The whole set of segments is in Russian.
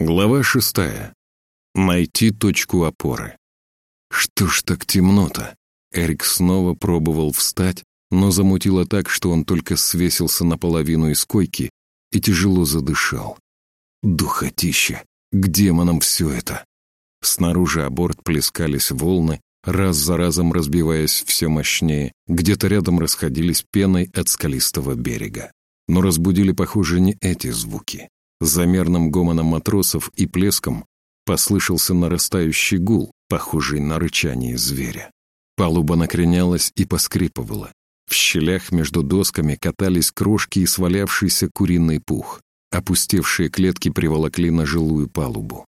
Глава шестая. Найти точку опоры. Что ж так темно-то? Эрик снова пробовал встать, но замутило так, что он только свесился наполовину из койки и тяжело задышал. Духотища! К демонам все это! Снаружи о плескались волны, раз за разом разбиваясь все мощнее, где-то рядом расходились пеной от скалистого берега. Но разбудили, похоже, не эти звуки. За мерным гомоном матросов и плеском послышался нарастающий гул, похожий на рычание зверя. Палуба накренялась и поскрипывала. В щелях между досками катались крошки и свалявшийся куриный пух. Опустевшие клетки приволокли на жилую палубу.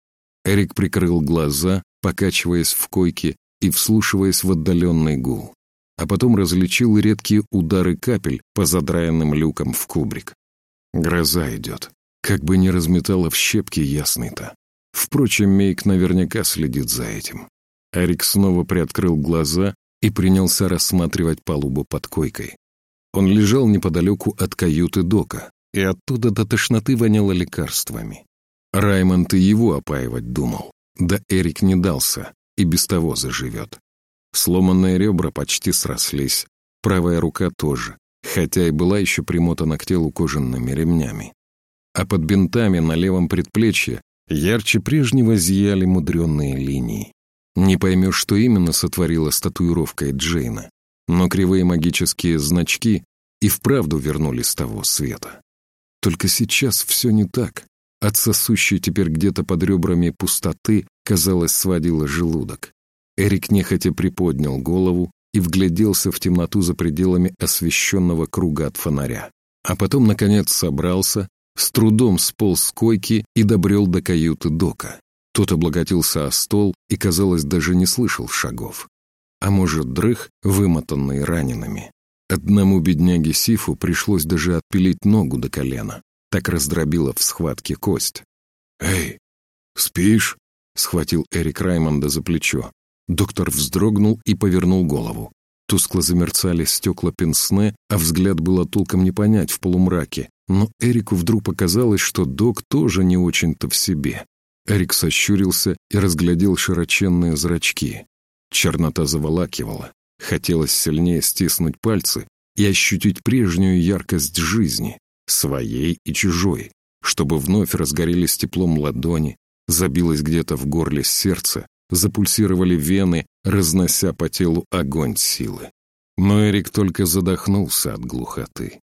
Эрик прикрыл глаза, покачиваясь в койке и вслушиваясь в отдаленный гул. А потом различил редкие удары капель по задраенным люкам в кубрик. Гроза идет. Как бы ни разметала в щепки ясный-то. Впрочем, Мейк наверняка следит за этим. Эрик снова приоткрыл глаза и принялся рассматривать палубу под койкой. Он лежал неподалеку от каюты Дока, и оттуда до тошноты воняло лекарствами. Раймонд и его опаивать думал. Да Эрик не дался, и без того заживет. Сломанные ребра почти срослись, правая рука тоже, хотя и была еще примотана к телу кожаными ремнями а под бинтами на левом предплечье ярче прежнего зияли мудренные линии. Не поймешь, что именно сотворила с татуировкой Джейна, но кривые магические значки и вправду вернулись с того света. Только сейчас все не так. От сосущей теперь где-то под ребрами пустоты, казалось, сводила желудок. Эрик нехотя приподнял голову и вгляделся в темноту за пределами освещенного круга от фонаря. А потом, наконец, собрался с трудом сполз с койки и добрел до каюты Дока. Тот облаготился о стол и, казалось, даже не слышал шагов. А может, дрых, вымотанный ранеными. Одному бедняге Сифу пришлось даже отпилить ногу до колена. Так раздробила в схватке кость. «Эй, спишь?» — схватил Эрик Раймонда за плечо. Доктор вздрогнул и повернул голову. Тускло замерцали стекла пенсне, а взгляд было толком не понять в полумраке, но Эрику вдруг показалось, что док тоже не очень-то в себе. Эрик сощурился и разглядел широченные зрачки. Чернота заволакивала. Хотелось сильнее стиснуть пальцы и ощутить прежнюю яркость жизни, своей и чужой, чтобы вновь разгорелись теплом ладони, забилось где-то в горле сердце, запульсировали вены, разнося по телу огонь силы. Но Эрик только задохнулся от глухоты.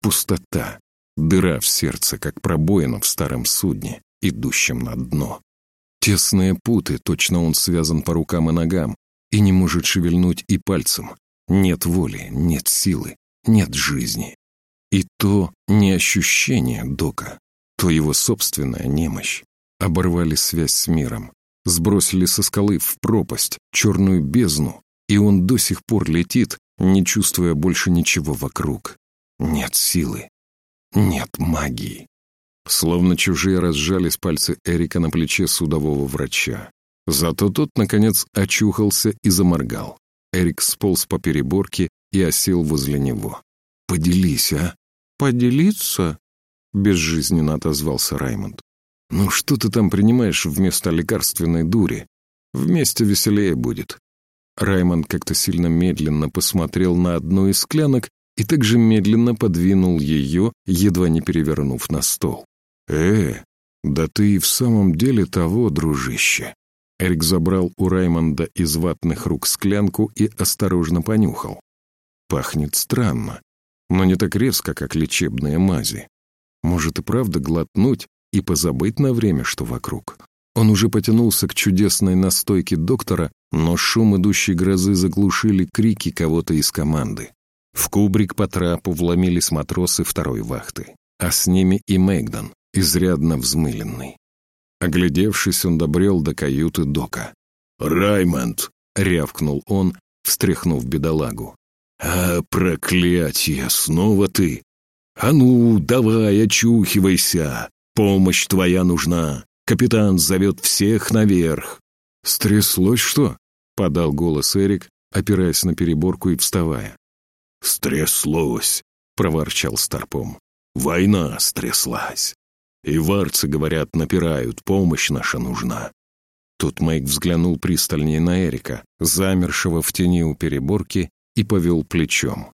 Пустота, Дыра в сердце, как пробоина в старом судне, идущем на дно. Тесные путы, точно он связан по рукам и ногам, и не может шевельнуть и пальцем. Нет воли, нет силы, нет жизни. И то не ощущение Дока, то его собственная немощь. Оборвали связь с миром, сбросили со скалы в пропасть, черную бездну, и он до сих пор летит, не чувствуя больше ничего вокруг. Нет силы, нет магии. Словно чужие разжались пальцы Эрика на плече судового врача. Зато тот, наконец, очухался и заморгал. Эрик сполз по переборке и осел возле него. «Поделись, а?» «Поделиться?» — безжизненно отозвался Раймонд. «Ну что ты там принимаешь вместо лекарственной дури? Вместе веселее будет». Раймонд как-то сильно медленно посмотрел на одну из склянок и также медленно подвинул ее, едва не перевернув на стол. «Э, да ты и в самом деле того, дружище!» Эрик забрал у Раймонда из ватных рук склянку и осторожно понюхал. «Пахнет странно, но не так резко, как лечебные мази. Может и правда глотнуть и позабыть на время, что вокруг?» Он уже потянулся к чудесной настойке доктора, но шум идущей грозы заглушили крики кого-то из команды. В кубрик по трапу вломились матросы второй вахты, а с ними и Мэгдон, изрядно взмыленный. Оглядевшись, он добрел до каюты Дока. «Раймонд!» — рявкнул он, встряхнув бедолагу. «А, проклятие, снова ты! А ну, давай, очухивайся! Помощь твоя нужна! Капитан зовет всех наверх!» «Стряслось что?» — подал голос Эрик, опираясь на переборку и вставая. «Стряслось», — проворчал Старпом. «Война стряслась». И варцы, говорят, напирают, помощь наша нужна». Тут Мэйк взглянул пристальнее на Эрика, замершего в тени у переборки, и повел плечом.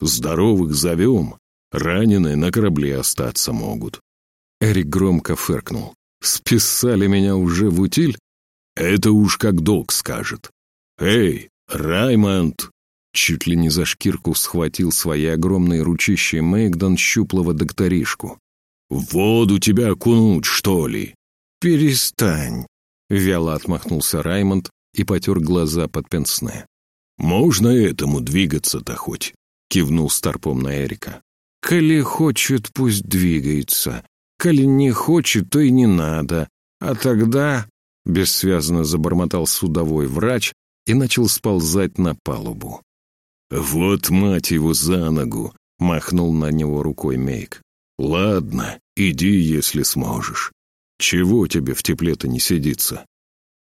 «Здоровых зовем, раненые на корабле остаться могут». Эрик громко фыркнул. «Списали меня уже в утиль? Это уж как долг скажет. Эй, Раймонд!» Чуть ли не за шкирку схватил свои огромные ручища Мэйгдон щуплого докторишку. «В воду тебя окунуть, что ли?» «Перестань!» — вяло отмахнулся Раймонд и потер глаза под пенсне. «Можно этому двигаться-то хоть?» — кивнул старпом на Эрика. «Коли хочет, пусть двигается. Коли не хочет, то и не надо. А тогда...» — бессвязно забормотал судовой врач и начал сползать на палубу. «Вот мать его за ногу!» — махнул на него рукой Мейк. «Ладно, иди, если сможешь. Чего тебе в тепле-то не сидится?»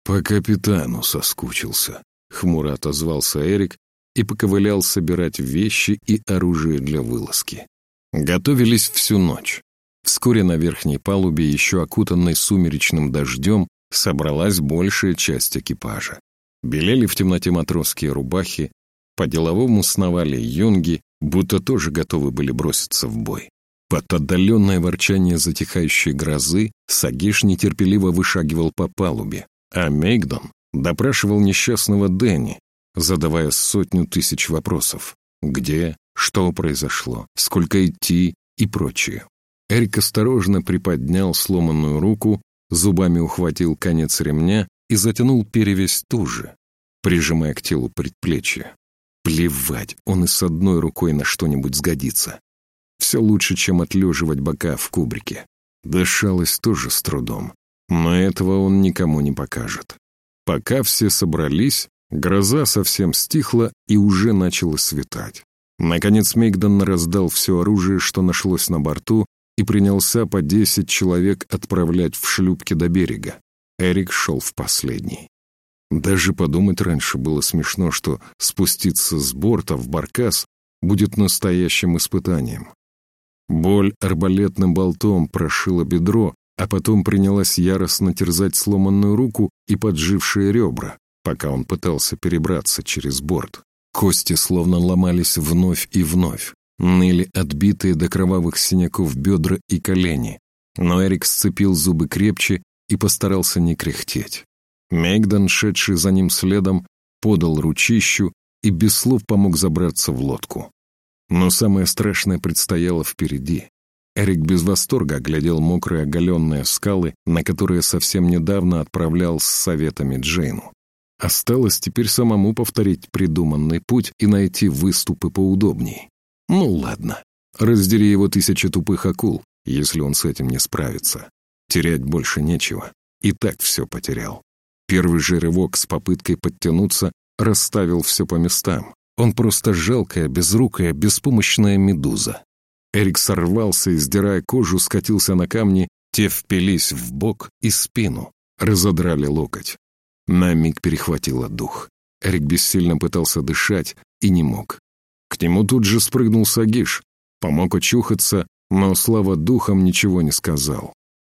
«По капитану соскучился», — хмуро отозвался Эрик и поковылял собирать вещи и оружие для вылазки. Готовились всю ночь. Вскоре на верхней палубе, еще окутанной сумеречным дождем, собралась большая часть экипажа. Белели в темноте матросские рубахи, по-деловому сновали юнги, будто тоже готовы были броситься в бой. Под отдаленное ворчание затихающей грозы Сагиш нетерпеливо вышагивал по палубе, а Мейгдон допрашивал несчастного Дэнни, задавая сотню тысяч вопросов. Где, что произошло, сколько идти и прочее. Эрик осторожно приподнял сломанную руку, зубами ухватил конец ремня и затянул перевязь туже, прижимая к телу предплечье. Плевать, он и с одной рукой на что-нибудь сгодится. Все лучше, чем отлеживать бока в кубрике. Дышалось тоже с трудом, но этого он никому не покажет. Пока все собрались, гроза совсем стихла и уже начало светать. Наконец Мейгдон раздал все оружие, что нашлось на борту, и принялся по десять человек отправлять в шлюпки до берега. Эрик шел в последний. Даже подумать раньше было смешно, что спуститься с борта в баркас будет настоящим испытанием. Боль арбалетным болтом прошила бедро, а потом принялась яростно терзать сломанную руку и поджившие ребра, пока он пытался перебраться через борт. Кости словно ломались вновь и вновь, ныли отбитые до кровавых синяков бедра и колени. Но Эрик сцепил зубы крепче и постарался не кряхтеть. Мегдан, шедший за ним следом, подал ручищу и без слов помог забраться в лодку. Но самое страшное предстояло впереди. Эрик без восторга оглядел мокрые оголенные скалы, на которые совсем недавно отправлял с советами Джейну. Осталось теперь самому повторить придуманный путь и найти выступы поудобней. Ну ладно, раздели его тысячи тупых акул, если он с этим не справится. Терять больше нечего. И так все потерял. Первый же рывок с попыткой подтянуться расставил все по местам. Он просто жалкая, безрукая, беспомощная медуза. Эрик сорвался и, сдирая кожу, скатился на камни, те впились в бок и спину, разодрали локоть. На миг перехватило дух. Эрик бессильно пытался дышать и не мог. К нему тут же спрыгнул Сагиш, помог очухаться, но, слава духом, ничего не сказал.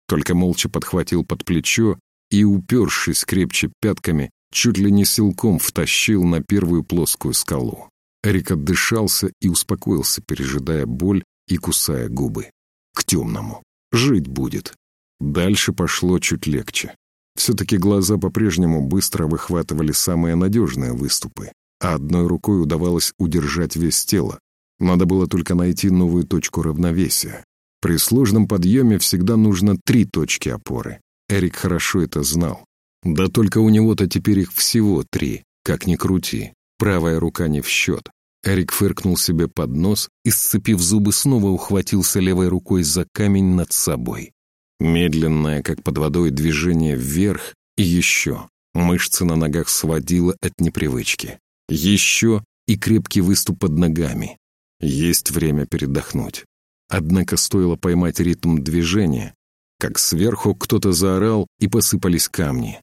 Только молча подхватил под плечо и, упершись крепче пятками, чуть ли не силком втащил на первую плоскую скалу. Эрик отдышался и успокоился, пережидая боль и кусая губы. К темному. Жить будет. Дальше пошло чуть легче. Все-таки глаза по-прежнему быстро выхватывали самые надежные выступы, а одной рукой удавалось удержать вес тела. Надо было только найти новую точку равновесия. При сложном подъеме всегда нужно три точки опоры. Эрик хорошо это знал. Да только у него-то теперь их всего три, как ни крути. Правая рука не в счет. Эрик фыркнул себе под нос и, сцепив зубы, снова ухватился левой рукой за камень над собой. Медленное, как под водой, движение вверх и еще. Мышцы на ногах сводило от непривычки. Еще и крепкий выступ под ногами. Есть время передохнуть. Однако стоило поймать ритм движения, как сверху кто-то заорал и посыпались камни.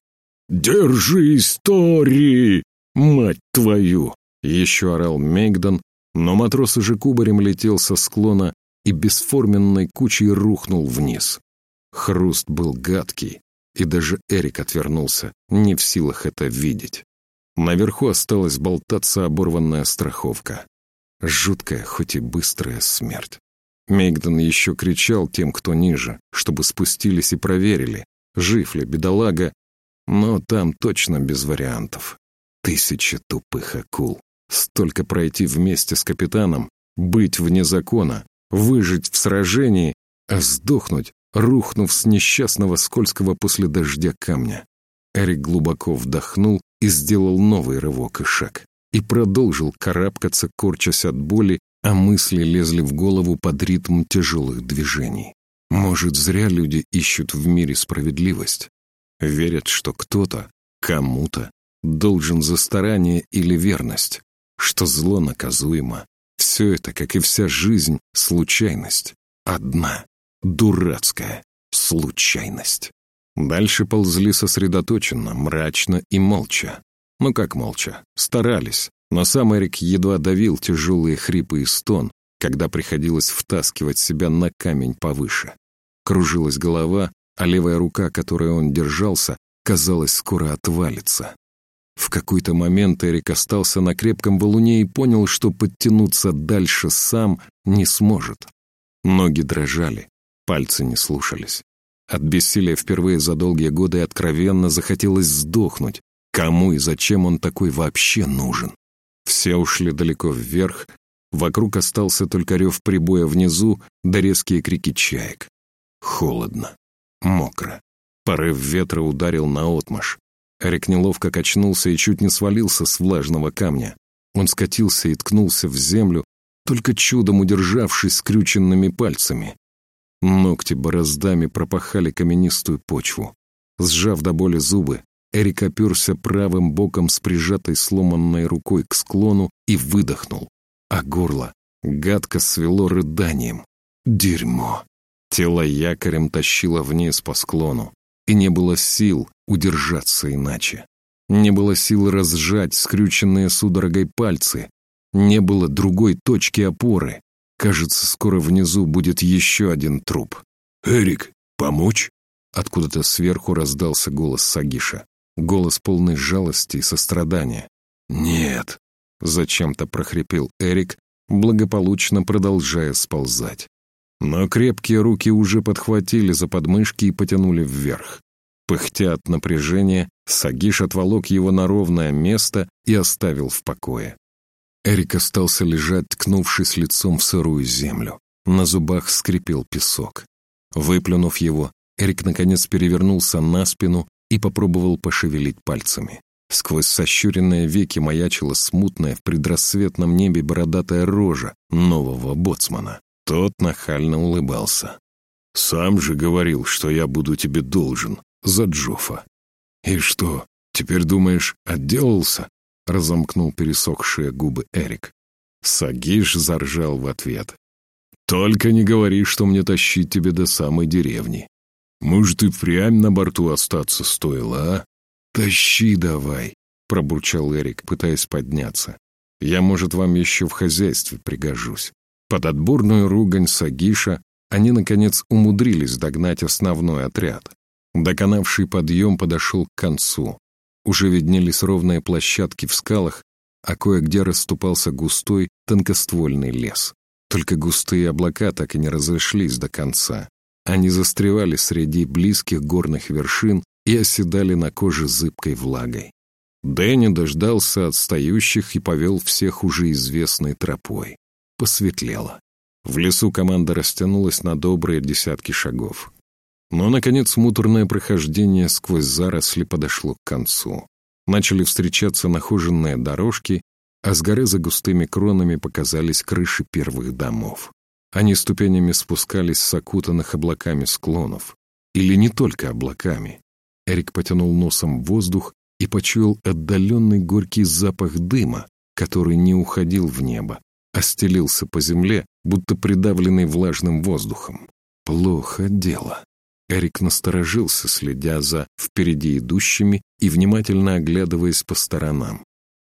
«Держись, Тори! Мать твою!» Еще орал Мейгдон, но матрос уже кубарем летел со склона и бесформенной кучей рухнул вниз. Хруст был гадкий, и даже Эрик отвернулся, не в силах это видеть. Наверху осталась болтаться оборванная страховка. Жуткая, хоть и быстрая смерть. Мейгден еще кричал тем, кто ниже, чтобы спустились и проверили, жив ли бедолага, но там точно без вариантов. Тысячи тупых акул. Столько пройти вместе с капитаном, быть вне закона, выжить в сражении, а сдохнуть, рухнув с несчастного скользкого после дождя камня. Эрик глубоко вдохнул и сделал новый рывок и шаг. И продолжил карабкаться, корчась от боли, а мысли лезли в голову под ритм тяжелых движений. Может, зря люди ищут в мире справедливость. Верят, что кто-то, кому-то, должен за старание или верность, что зло наказуемо. Все это, как и вся жизнь, случайность. Одна, дурацкая случайность. Дальше ползли сосредоточенно, мрачно и молча. Ну как молча? Старались. Но сам Эрик едва давил тяжелые хрипы и стон, когда приходилось втаскивать себя на камень повыше. Кружилась голова, а левая рука, которой он держался, казалось, скоро отвалится. В какой-то момент Эрик остался на крепком валуне и понял, что подтянуться дальше сам не сможет. Ноги дрожали, пальцы не слушались. От бессилия впервые за долгие годы откровенно захотелось сдохнуть. Кому и зачем он такой вообще нужен? Все ушли далеко вверх, вокруг остался только рев прибоя внизу да резкие крики чаек. Холодно, мокро. Порыв ветра ударил наотмашь. Эрик неловко качнулся и чуть не свалился с влажного камня. Он скатился и ткнулся в землю, только чудом удержавшись скрюченными пальцами. Ногти бороздами пропахали каменистую почву. Сжав до боли зубы, Эрик оперся правым боком с прижатой сломанной рукой к склону и выдохнул, а горло гадко свело рыданием. Дерьмо! Тело якорем тащило вниз по склону, и не было сил удержаться иначе. Не было сил разжать скрюченные судорогой пальцы, не было другой точки опоры. Кажется, скоро внизу будет еще один труп. «Эрик, помочь?» Откуда-то сверху раздался голос Сагиша. Голос полный жалости и сострадания. «Нет!» — зачем-то прохрипел Эрик, благополучно продолжая сползать. Но крепкие руки уже подхватили за подмышки и потянули вверх. Пыхтя от напряжения, Сагиш отволок его на ровное место и оставил в покое. Эрик остался лежать, ткнувшись лицом в сырую землю. На зубах скрипел песок. Выплюнув его, Эрик наконец перевернулся на спину и попробовал пошевелить пальцами. Сквозь сощуренные веки маячила смутная в предрассветном небе бородатая рожа нового боцмана. Тот нахально улыбался. «Сам же говорил, что я буду тебе должен за Джофа». «И что, теперь думаешь, отделался?» Разомкнул пересохшие губы Эрик. Сагиш заржал в ответ. «Только не говори, что мне тащить тебе до самой деревни. Может, и впрямь на борту остаться стоило, а? Тащи давай!» — пробурчал Эрик, пытаясь подняться. «Я, может, вам еще в хозяйстве пригожусь». Под отборную ругань Сагиша они, наконец, умудрились догнать основной отряд. Доконавший подъем подошел к концу. Уже виднелись ровные площадки в скалах, а кое-где расступался густой, тонкоствольный лес. Только густые облака так и не разошлись до конца. Они застревали среди близких горных вершин и оседали на коже зыбкой влагой. Дэнни дождался отстающих и повел всех уже известной тропой. Посветлело. В лесу команда растянулась на добрые десятки шагов. Но, наконец, муторное прохождение сквозь заросли подошло к концу. Начали встречаться нахоженные дорожки, а с горы за густыми кронами показались крыши первых домов. Они ступенями спускались с окутанных облаками склонов. Или не только облаками. Эрик потянул носом воздух и почуял отдаленный горький запах дыма, который не уходил в небо, а стелился по земле, будто придавленный влажным воздухом. Плохо дело. Эрик насторожился, следя за впереди идущими и внимательно оглядываясь по сторонам.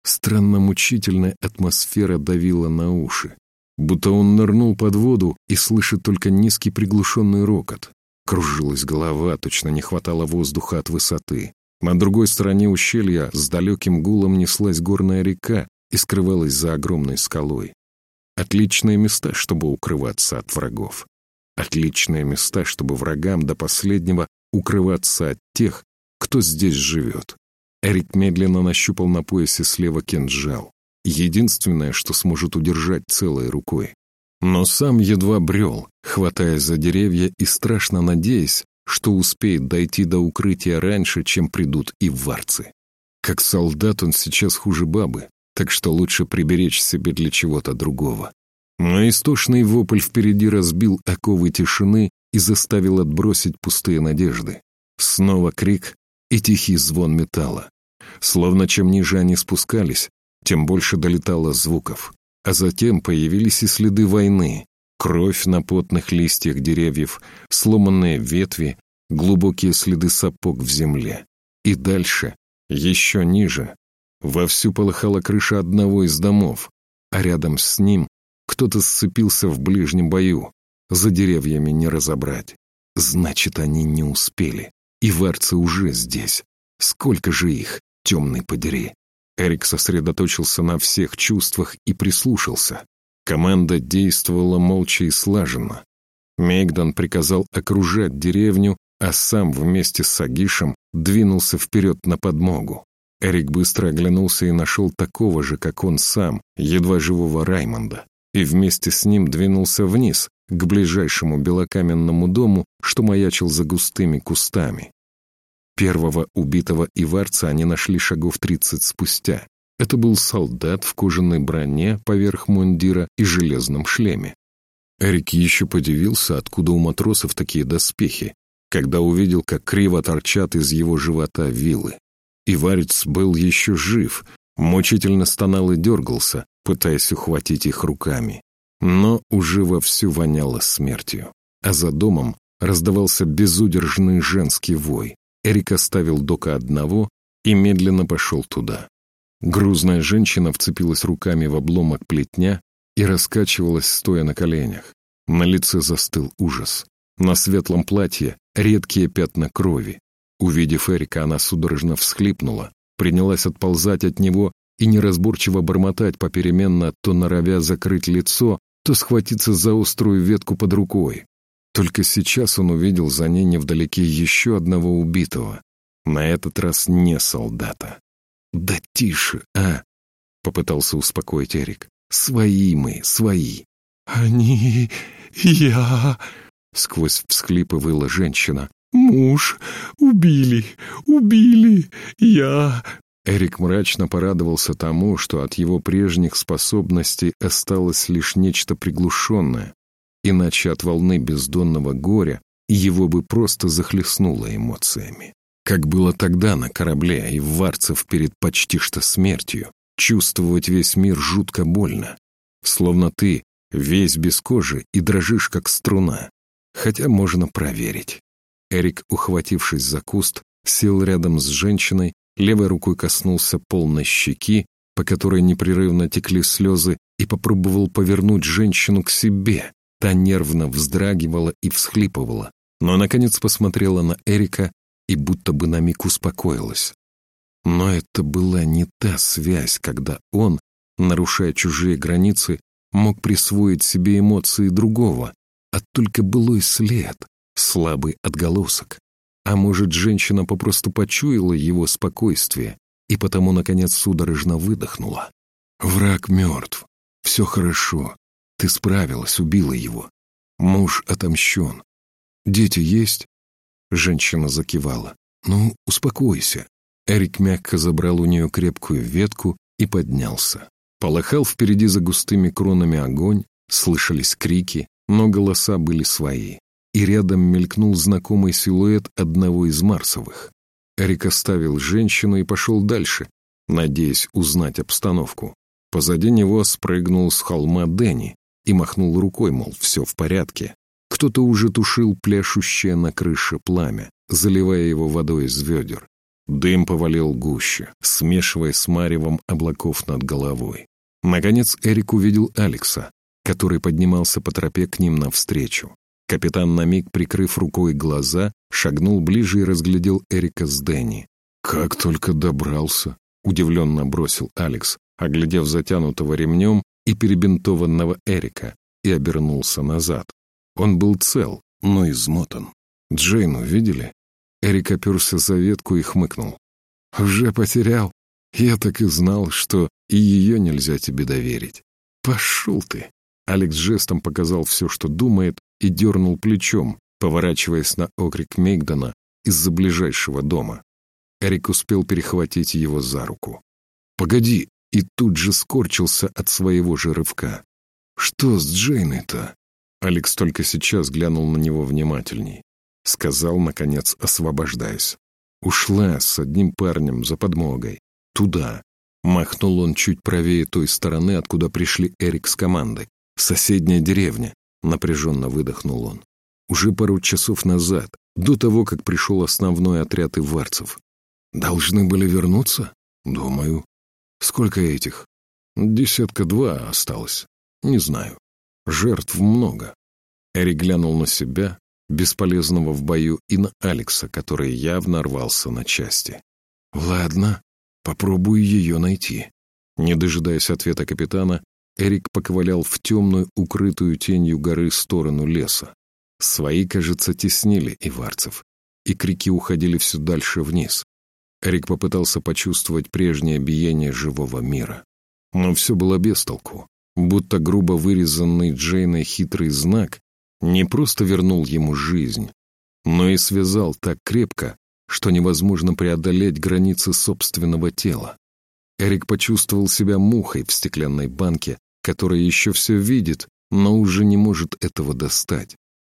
Странно мучительная атмосфера давила на уши, будто он нырнул под воду и слышит только низкий приглушенный рокот. Кружилась голова, точно не хватало воздуха от высоты. На другой стороне ущелья с далеким гулом неслась горная река и скрывалась за огромной скалой. Отличные места, чтобы укрываться от врагов. Отличные места, чтобы врагам до последнего укрываться от тех, кто здесь живет. Эрик медленно нащупал на поясе слева кинжал. Единственное, что сможет удержать целой рукой. Но сам едва брел, хватаясь за деревья и страшно надеясь, что успеет дойти до укрытия раньше, чем придут и варцы. Как солдат он сейчас хуже бабы, так что лучше приберечь себе для чего-то другого. Но истошный вопль впереди разбил оковы тишины и заставил отбросить пустые надежды. Снова крик и тихий звон металла. Словно чем ниже они спускались, тем больше долетало звуков. А затем появились и следы войны. Кровь на потных листьях деревьев, сломанные ветви, глубокие следы сапог в земле. И дальше, еще ниже, вовсю полыхала крыша одного из домов, а рядом с ним кто-то сцепился в ближнем бою. За деревьями не разобрать. Значит, они не успели. И варцы уже здесь. Сколько же их, темный подери. Эрик сосредоточился на всех чувствах и прислушался. Команда действовала молча и слаженно. Мегдан приказал окружать деревню, а сам вместе с Агишем двинулся вперед на подмогу. Эрик быстро оглянулся и нашел такого же, как он сам, едва живого Раймонда, и вместе с ним двинулся вниз, к ближайшему белокаменному дому, что маячил за густыми кустами. Первого убитого иварца они нашли шагов тридцать спустя. Это был солдат в кожаной броне поверх мундира и железном шлеме. Эрик еще подивился, откуда у матросов такие доспехи, когда увидел, как криво торчат из его живота вилы. Иварец был еще жив, мучительно стонал и дергался, пытаясь ухватить их руками. Но уже вовсю воняло смертью. А за домом раздавался безудержный женский вой. Эрик оставил Дока одного и медленно пошел туда. Грузная женщина вцепилась руками в обломок плетня и раскачивалась, стоя на коленях. На лице застыл ужас. На светлом платье редкие пятна крови. Увидев Эрика, она судорожно всхлипнула, принялась отползать от него и неразборчиво бормотать попеременно, то норовя закрыть лицо, то схватиться за острую ветку под рукой. Только сейчас он увидел за ней невдалеке еще одного убитого. На этот раз не солдата. «Да тише, а!» — попытался успокоить Эрик. «Свои мы, свои!» «Они... я...» — сквозь всхлипы выла женщина. «Муж... убили... убили... я...» Эрик мрачно порадовался тому, что от его прежних способностей осталось лишь нечто приглушенное, иначе от волны бездонного горя его бы просто захлестнуло эмоциями. Как было тогда на корабле и в Варцев перед почти что смертью, чувствовать весь мир жутко больно, словно ты весь без кожи и дрожишь, как струна. Хотя можно проверить. Эрик, ухватившись за куст, сел рядом с женщиной, левой рукой коснулся полной щеки, по которой непрерывно текли слезы, и попробовал повернуть женщину к себе, Та нервно вздрагивала и всхлипывала, но, наконец, посмотрела на Эрика и будто бы на миг успокоилась. Но это была не та связь, когда он, нарушая чужие границы, мог присвоить себе эмоции другого, а только былой след, слабый отголосок. А может, женщина попросту почуяла его спокойствие и потому, наконец, судорожно выдохнула. «Враг мертв. Все хорошо. Ты справилась, убила его. Муж отомщен. Дети есть?» Женщина закивала. «Ну, успокойся». Эрик мягко забрал у нее крепкую ветку и поднялся. Полыхал впереди за густыми кронами огонь, слышались крики, но голоса были свои. И рядом мелькнул знакомый силуэт одного из Марсовых. Эрик оставил женщину и пошел дальше, надеясь узнать обстановку. Позади него спрыгнул с холма Дэнни, и махнул рукой, мол, все в порядке. Кто-то уже тушил пляшущее на крыше пламя, заливая его водой из ведер. Дым повалил гуще, смешивая с маревом облаков над головой. Наконец Эрик увидел Алекса, который поднимался по тропе к ним навстречу. Капитан на миг, прикрыв рукой глаза, шагнул ближе и разглядел Эрика с Дэнни. «Как только добрался!» — удивленно бросил Алекс, оглядев затянутого ремнем и перебинтованного Эрика, и обернулся назад. Он был цел, но измотан. «Джейну видели?» Эрик оперся за ветку и хмыкнул. «Уже потерял? Я так и знал, что и ее нельзя тебе доверить. Пошел ты!» Алекс жестом показал все, что думает, и дернул плечом, поворачиваясь на окрик Мейгдона из-за ближайшего дома. Эрик успел перехватить его за руку. «Погоди!» и тут же скорчился от своего же рывка. «Что с Джейной-то?» Алекс только сейчас глянул на него внимательней. Сказал, наконец, освобождаясь. Ушла с одним парнем за подмогой. Туда. Махнул он чуть правее той стороны, откуда пришли Эрик с командой. Соседняя деревня. Напряженно выдохнул он. Уже пару часов назад, до того, как пришел основной отряд иварцев. Должны были вернуться? Думаю. Сколько этих? Десятка-два осталось. Не знаю. Жертв много. Эрик глянул на себя, бесполезного в бою, и на Алекса, который явно рвался на части. «Ладно, попробую ее найти». Не дожидаясь ответа капитана, Эрик поковылял в темную, укрытую тенью горы сторону леса. Свои, кажется, теснили иварцев, и крики уходили все дальше вниз. Эрик попытался почувствовать прежнее биение живого мира. Но все было без толку, будто грубо вырезанный Джейной хитрый знак не просто вернул ему жизнь, но и связал так крепко, что невозможно преодолеть границы собственного тела. Эрик почувствовал себя мухой в стеклянной банке, которая еще все видит, но уже не может этого достать.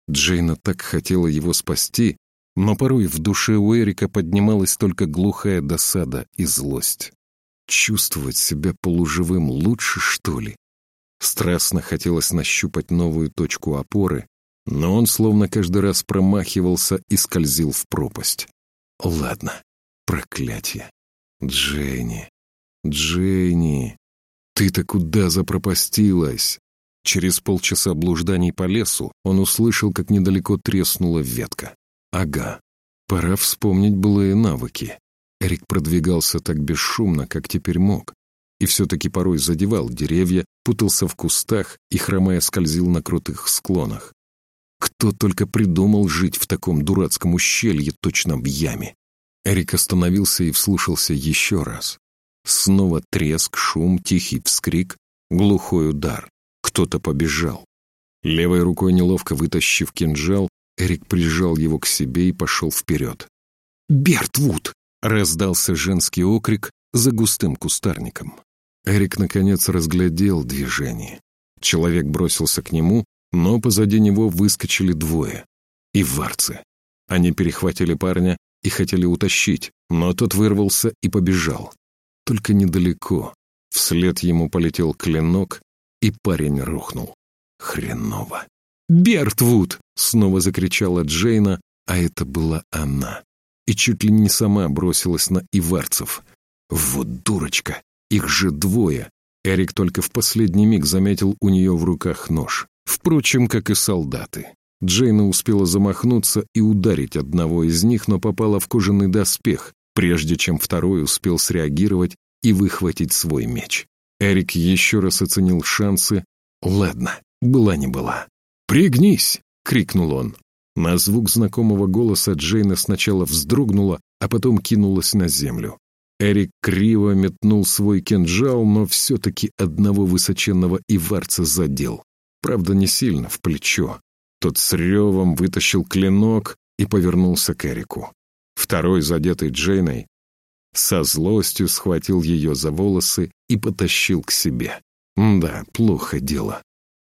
Джейна так хотела его спасти, но порой в душе у Эрика поднималась только глухая досада и злость. Чувствовать себя полуживым лучше, что ли? Страстно хотелось нащупать новую точку опоры, но он словно каждый раз промахивался и скользил в пропасть. Ладно, проклятие. Дженни, Дженни, ты-то куда запропастилась? Через полчаса блужданий по лесу он услышал, как недалеко треснула ветка. Ага, пора вспомнить былые навыки. Эрик продвигался так бесшумно, как теперь мог, и все-таки порой задевал деревья, путался в кустах и, хромая, скользил на крутых склонах. Кто только придумал жить в таком дурацком ущелье, точно в яме. Эрик остановился и вслушался еще раз. Снова треск, шум, тихий вскрик, глухой удар. Кто-то побежал. Левой рукой неловко вытащив кинжал, Эрик прижал его к себе и пошел вперед. «Бертвуд!» — раздался женский окрик за густым кустарником. Эрик, наконец, разглядел движение. Человек бросился к нему, но позади него выскочили двое. И варцы. Они перехватили парня и хотели утащить, но тот вырвался и побежал. Только недалеко. Вслед ему полетел клинок, и парень рухнул. Хреново. «Бертвуд!» — снова закричала Джейна, а это была она. И чуть ли не сама бросилась на иварцев. Вот дурочка! Их же двое! Эрик только в последний миг заметил у нее в руках нож. Впрочем, как и солдаты. Джейна успела замахнуться и ударить одного из них, но попала в кожаный доспех, прежде чем второй успел среагировать и выхватить свой меч. Эрик еще раз оценил шансы. Ладно, была не была. «Пригнись!» — крикнул он. На звук знакомого голоса Джейна сначала вздрогнула, а потом кинулась на землю. Эрик криво метнул свой кинжал, но все-таки одного высоченного иварца задел. Правда, не сильно, в плечо. Тот с ревом вытащил клинок и повернулся к Эрику. Второй, задетый Джейной, со злостью схватил ее за волосы и потащил к себе. Да, плохо дело.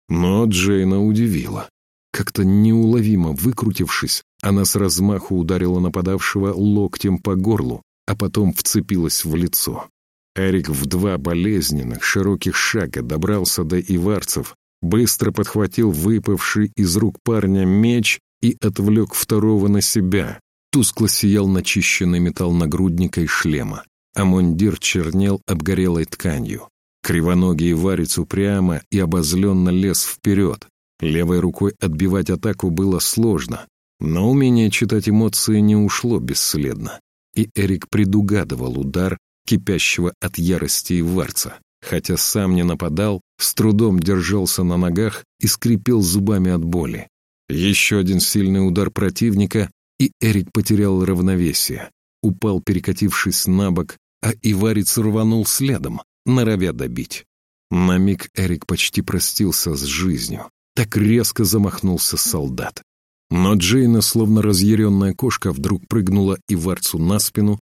Но Джейна удивила. Как-то неуловимо выкрутившись, она с размаху ударила нападавшего локтем по горлу, а потом вцепилась в лицо. Эрик в два болезненных, широких шага добрался до иварцев, быстро подхватил выпавший из рук парня меч и отвлек второго на себя. Тускло сиял начищенный металл нагрудника и шлема, а мундир чернел обгорелой тканью. Кривоногий варец упрямо и обозленно лез вперед. Левой рукой отбивать атаку было сложно, но умение читать эмоции не ушло бесследно, и Эрик предугадывал удар кипящего от ярости и варца, хотя сам не нападал, с трудом держался на ногах и скрипел зубами от боли. Еще один сильный удар противника, и Эрик потерял равновесие, упал, перекатившись на бок, а Иварец рванул следом, норовя добить. На миг Эрик почти простился с жизнью. Так резко замахнулся солдат. Но Джейна, словно разъяренная кошка, вдруг прыгнула Иварцу на спину,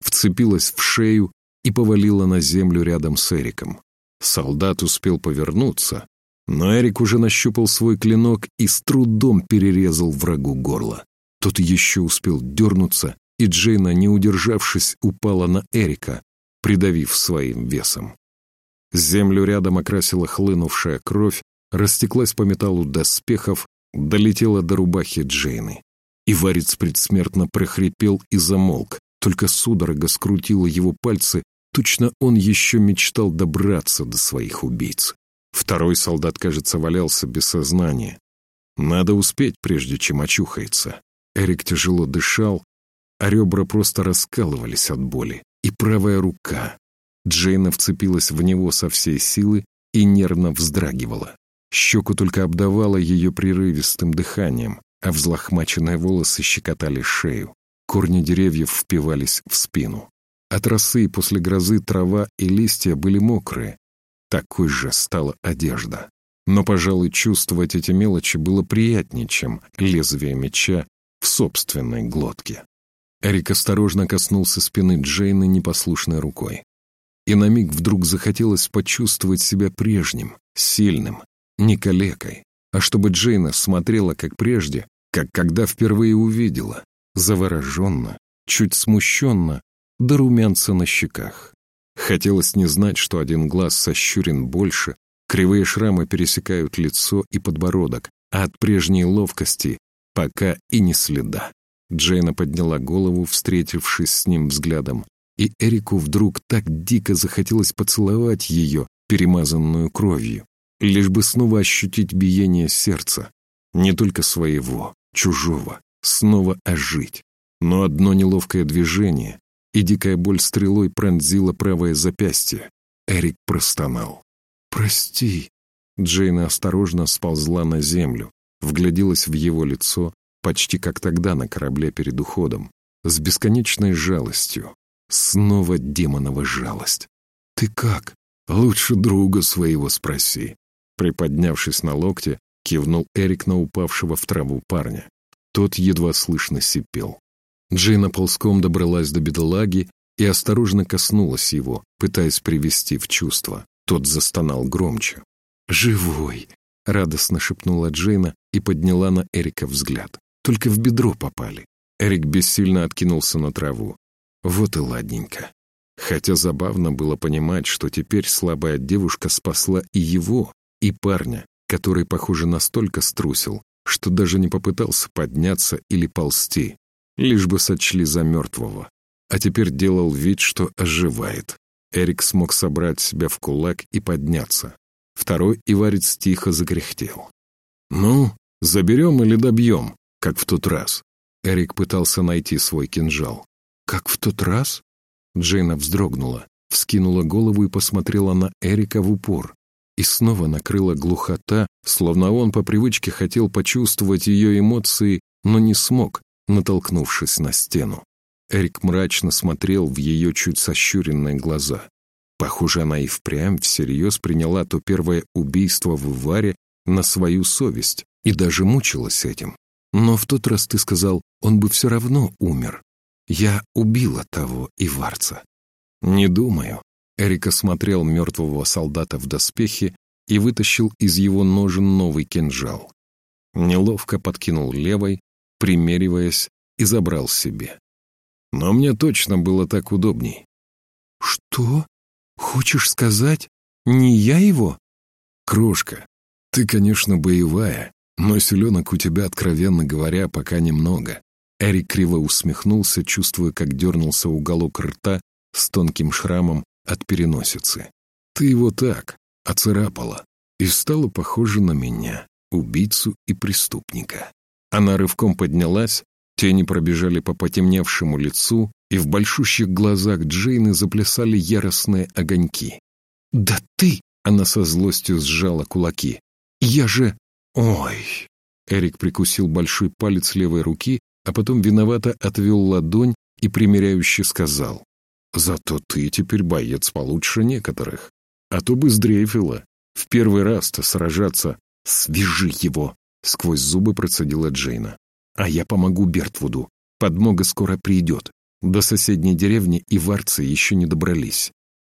вцепилась в шею и повалила на землю рядом с Эриком. Солдат успел повернуться, но Эрик уже нащупал свой клинок и с трудом перерезал врагу горло. Тот еще успел дернуться, и Джейна, не удержавшись, упала на Эрика, придавив своим весом. Землю рядом окрасила хлынувшая кровь, растеклась по металлу доспехов, долетела до рубахи Джейны. И варец предсмертно прохрипел и замолк, только судорога скрутила его пальцы, точно он еще мечтал добраться до своих убийц. Второй солдат, кажется, валялся без сознания. Надо успеть, прежде чем очухается. Эрик тяжело дышал, а ребра просто раскалывались от боли. И правая рука. Джейна вцепилась в него со всей силы и нервно вздрагивала. Щеку только обдавало ее прерывистым дыханием, а взлохмаченные волосы щекотали шею. Корни деревьев впивались в спину. От росы после грозы трава и листья были мокрые. Такой же стала одежда. Но, пожалуй, чувствовать эти мелочи было приятнее, чем лезвие меча собственной глотке. Эрик осторожно коснулся спины Джейны непослушной рукой. И на миг вдруг захотелось почувствовать себя прежним, сильным, не калекой, а чтобы Джейна смотрела как прежде, как когда впервые увидела, завороженно, чуть смущенно, до румянца на щеках. Хотелось не знать, что один глаз сощурен больше, кривые шрамы пересекают лицо и подбородок, а от прежней ловкости пока и не следа. Джейна подняла голову, встретившись с ним взглядом, и Эрику вдруг так дико захотелось поцеловать ее, перемазанную кровью, лишь бы снова ощутить биение сердца, не только своего, чужого, снова ожить. Но одно неловкое движение, и дикая боль стрелой пронзила правое запястье. Эрик простонал. «Прости». Джейна осторожно сползла на землю, вгляделась в его лицо, почти как тогда на корабле перед уходом, с бесконечной жалостью. Снова демонова жалость. «Ты как?» «Лучше друга своего спроси». Приподнявшись на локте, кивнул Эрик на упавшего в траву парня. Тот едва слышно сипел. Джейна ползком добралась до бедолаги и осторожно коснулась его, пытаясь привести в чувство. Тот застонал громче. «Живой!» — радостно шепнула Джейна и подняла на Эрика взгляд. Только в бедро попали. Эрик бессильно откинулся на траву. Вот и ладненько. Хотя забавно было понимать, что теперь слабая девушка спасла и его, и парня, который, похоже, настолько струсил, что даже не попытался подняться или ползти, лишь бы сочли за мертвого. А теперь делал вид, что оживает. Эрик смог собрать себя в кулак и подняться. Второй иварец тихо закряхтел. «Ну, заберем или добьем?» как в тот раз. Эрик пытался найти свой кинжал. «Как в тот раз?» Джейна вздрогнула, вскинула голову и посмотрела на Эрика в упор. И снова накрыла глухота, словно он по привычке хотел почувствовать ее эмоции, но не смог, натолкнувшись на стену. Эрик мрачно смотрел в ее чуть сощуренные глаза. Похоже, она и впрямь всерьез приняла то первое убийство в Иваре на свою совесть и даже мучилась этим. Но в тот раз ты сказал, он бы все равно умер. Я убила того Иварца. Не думаю. Эрика смотрел мертвого солдата в доспехе и вытащил из его ножен новый кинжал. Неловко подкинул левой, примериваясь, и забрал себе. Но мне точно было так удобней. «Что? Хочешь сказать, не я его?» «Крошка, ты, конечно, боевая, но селенок у тебя, откровенно говоря, пока немного. Эрик криво усмехнулся, чувствуя, как дернулся уголок рта с тонким шрамом от переносицы. Ты его так, оцарапала, и стала похожа на меня. убийцу и преступника. Она рывком поднялась, тени пробежали по потемневшему лицу, и в большущих глазах Джейны заплясали яростные огоньки. «Да ты!» — она со злостью сжала кулаки. «Я же... Ой!» Эрик прикусил большой палец левой руки, а потом виновато отвел ладонь и примиряюще сказал. «Зато ты теперь боец получше некоторых. А то бы сдрейфила. В первый раз-то сражаться. Свяжи его!» Сквозь зубы процедила Джейна. «А я помогу Бертвуду. Подмога скоро придет. До соседней деревни и варцы еще не добрались.